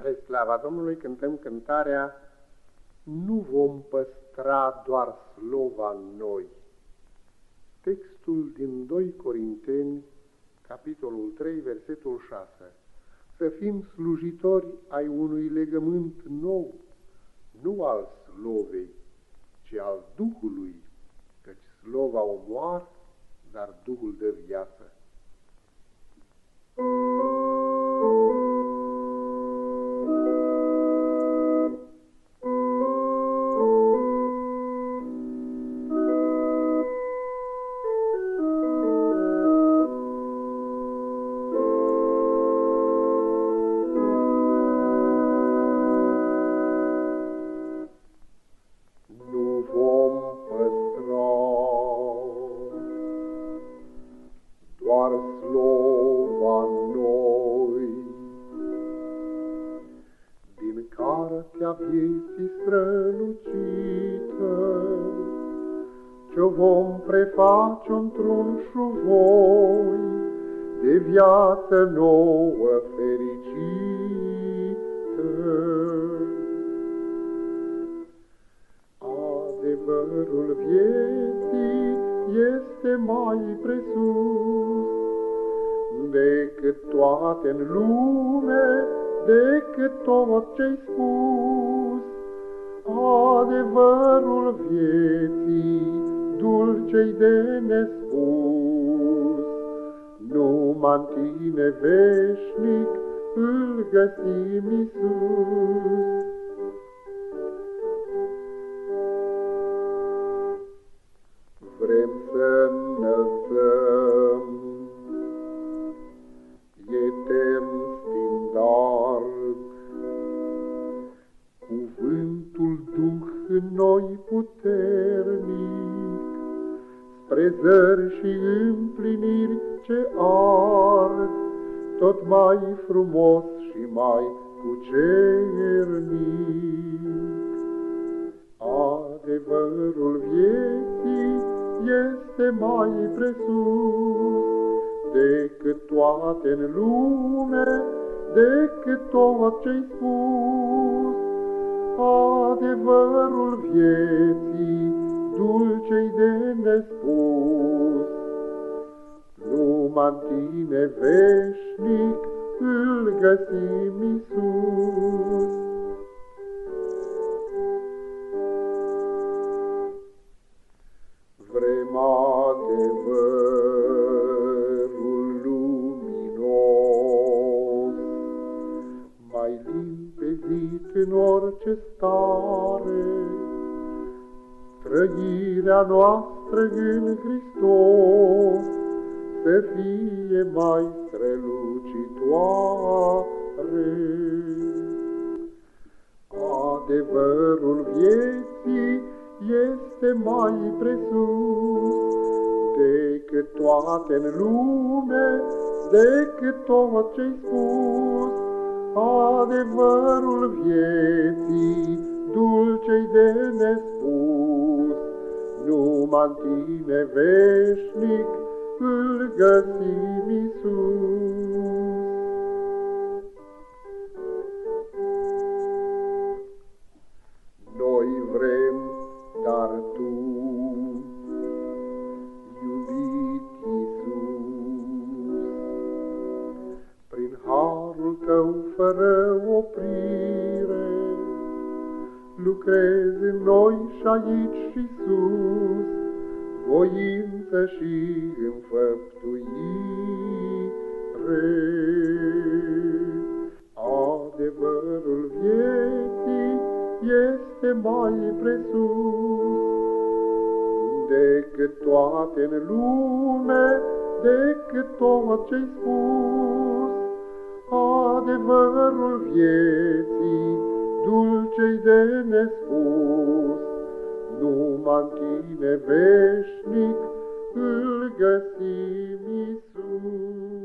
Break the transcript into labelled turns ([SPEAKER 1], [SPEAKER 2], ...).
[SPEAKER 1] Spre slava Domnului cântăm cântarea Nu vom păstra doar slova noi. Textul din 2 Corinteni, capitolul 3, versetul 6. Să fim slujitori ai unui legământ nou, nu al slovei, ci al Duhului, căci slova omoară, dar Duhul de viață. Doar slova noi. Din cartea vieții strălucită, Ce-o vom preface într-un șuvoi De viață nouă fericită. Adevărul vieții este mai presus decât toate în lume, decât tot ce-ai spus. Adevărul vieții, dulcei de nespus, numai în tine veșnic îl găsim Iisus. Puternic, Spre zări și împliniri ce ard, Tot mai frumos și mai cucernic. Adevărul vieții este mai presus decât toate în lume, decât tot ce-ai spus. Adevărul vieții, dulcei de nespus, numai tine veșnic îl găsim Iisus. Vrem adevărul luminos, mai limpezit în orice stare, Trăirea noastră în Hristos să fie mai strălucitoare. Adevărul vieții este mai presus decât toate în lume, decât tot ce-ai spus. Adevărul vieții, dulcei de nespus, numai în tine veșnic îl găsim Iisus. Lucrezi în noi și aici și sus, voință și înfăptuire. Adevărul vieții este mai presus decât toate în lume, decât tot ce-ai spus adevărul vieții, dulcei de nespus, numai în tine veșnic îl găsim Iisus.